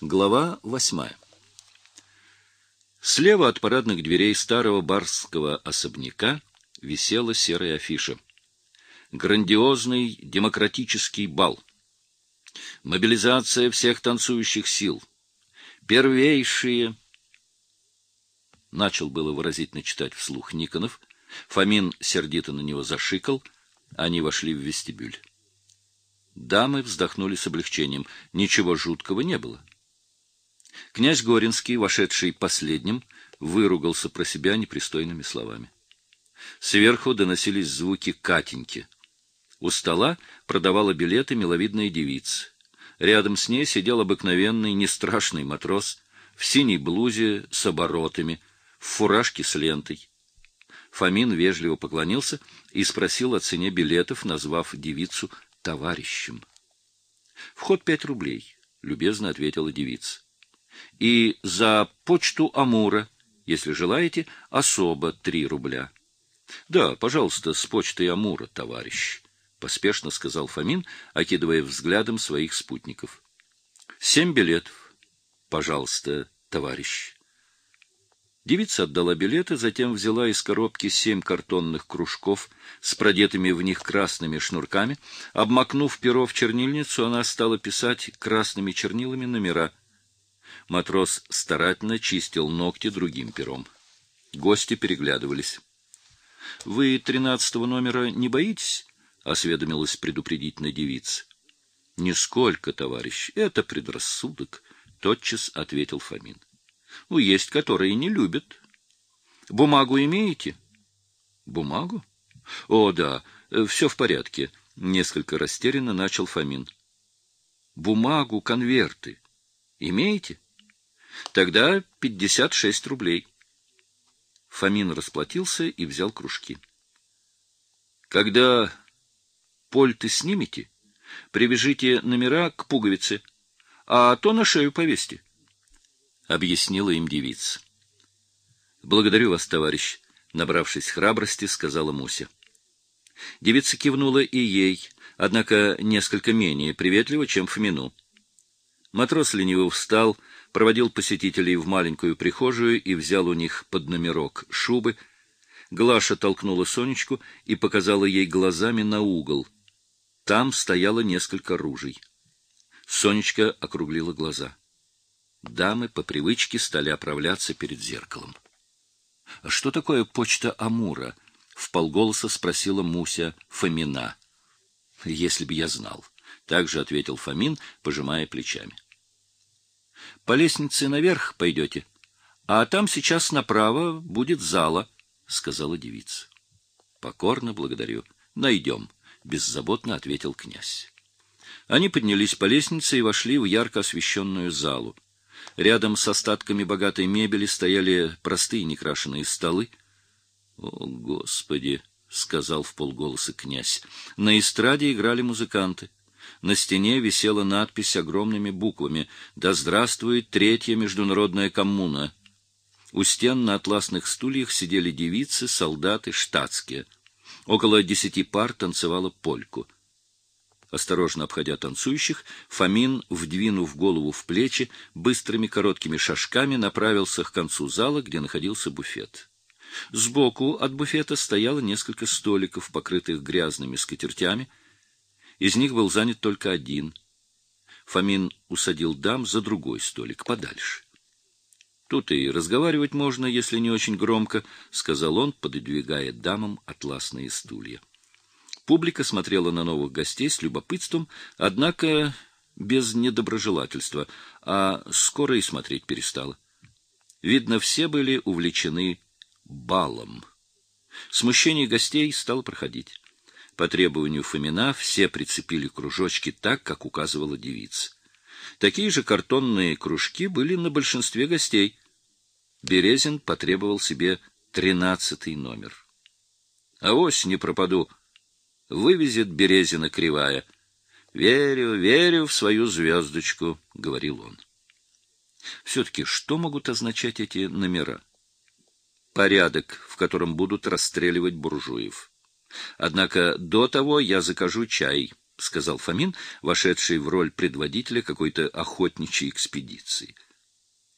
Глава восьмая. Слева от парадных дверей старого барского особняка висела серая афиша. Грандиозный демократический бал. Мобилизация всех танцующих сил. Первейшие... Начал было выразительно читать вслух Никонов. Фомин сердито на него зашикал. Они вошли в вестибюль. Дамы вздохнули с облегчением. Ничего жуткого не было. Князь Горинский, вошедший последним, выругался про себя непристойными словами. Сверху доносились звуки Катеньки. У стола продавала билеты миловидная девица. Рядом с ней сидел обыкновенный, нестрашный матрос в синей блузе с оборотами, в фуражке с лентой. Фомин вежливо поклонился и спросил о цене билетов, назвав девицу товарищем. — Вход пять рублей, — любезно ответила девица и за почту Амура, если желаете, особо три рубля. — Да, пожалуйста, с почтой Амура, товарищ, — поспешно сказал Фомин, окидывая взглядом своих спутников. — Семь билетов. Пожалуйста, товарищ. Девица отдала билеты, затем взяла из коробки семь картонных кружков с продетыми в них красными шнурками. Обмакнув перо в чернильницу, она стала писать красными чернилами номера — Матрос старательно чистил ногти другим пером. Гости переглядывались. — Вы тринадцатого номера не боитесь? — осведомилась предупредительная девица. — Нисколько, товарищ, это предрассудок, — тотчас ответил Фомин. — Ну, есть, которые не любят. — Бумагу имеете? — Бумагу? — О, да, все в порядке, — несколько растерянно начал Фомин. — Бумагу, конверты. Имеете? — Тогда пятьдесят шесть рублей. Фомин расплатился и взял кружки. Когда польты снимете, привяжите номера к пуговице, а то на шею повесьте, — объяснила им девица. — Благодарю вас, товарищ, — набравшись храбрости, сказала Муся. Девица кивнула и ей, однако несколько менее приветливо, чем Фомину. Матрос лениво встал, проводил посетителей в маленькую прихожую и взял у них под номерок шубы. Глаша толкнула Сонечку и показала ей глазами на угол. Там стояло несколько ружей. Сонечка округлила глаза. Дамы по привычке стали оправляться перед зеркалом. — а Что такое почта Амура? — вполголоса спросила Муся Фомина. — Если бы я знал. — также ответил Фомин, пожимая плечами. — по лестнице наверх пойдете, а там сейчас направо будет зала, — сказала девица. — Покорно благодарю. Найдем, — беззаботно ответил князь. Они поднялись по лестнице и вошли в ярко освещенную залу. Рядом с остатками богатой мебели стояли простые некрашенные столы. — О, Господи! — сказал в полголоса князь. На эстраде играли музыканты. На стене висела надпись огромными буквами «Да здравствует Третья международная коммуна». У стен на атласных стульях сидели девицы, солдаты, штатские. Около десяти пар танцевала польку. Осторожно обходя танцующих, Фомин, вдвинув голову в плечи, быстрыми короткими шажками направился к концу зала, где находился буфет. Сбоку от буфета стояло несколько столиков, покрытых грязными скатертями, из них был занят только один. Фомин усадил дам за другой столик, подальше. Тут и разговаривать можно, если не очень громко, — сказал он, пододвигая дамам атласные стулья. Публика смотрела на новых гостей с любопытством, однако без недоброжелательства, а скоро и смотреть перестала. Видно, все были увлечены балом. Смущение гостей стало проходить. По требованию Фомина все прицепили кружочки так, как указывала девица. Такие же картонные кружки были на большинстве гостей. Березин потребовал себе тринадцатый номер. — Авось не пропаду. Вывезет Березина кривая. — Верю, верю в свою звездочку, — говорил он. Все-таки что могут означать эти номера? Порядок, в котором будут расстреливать буржуев. Однако до того я закажу чай, сказал Фомин, вошедший в роль предводителя какой-то охотничьей экспедиции.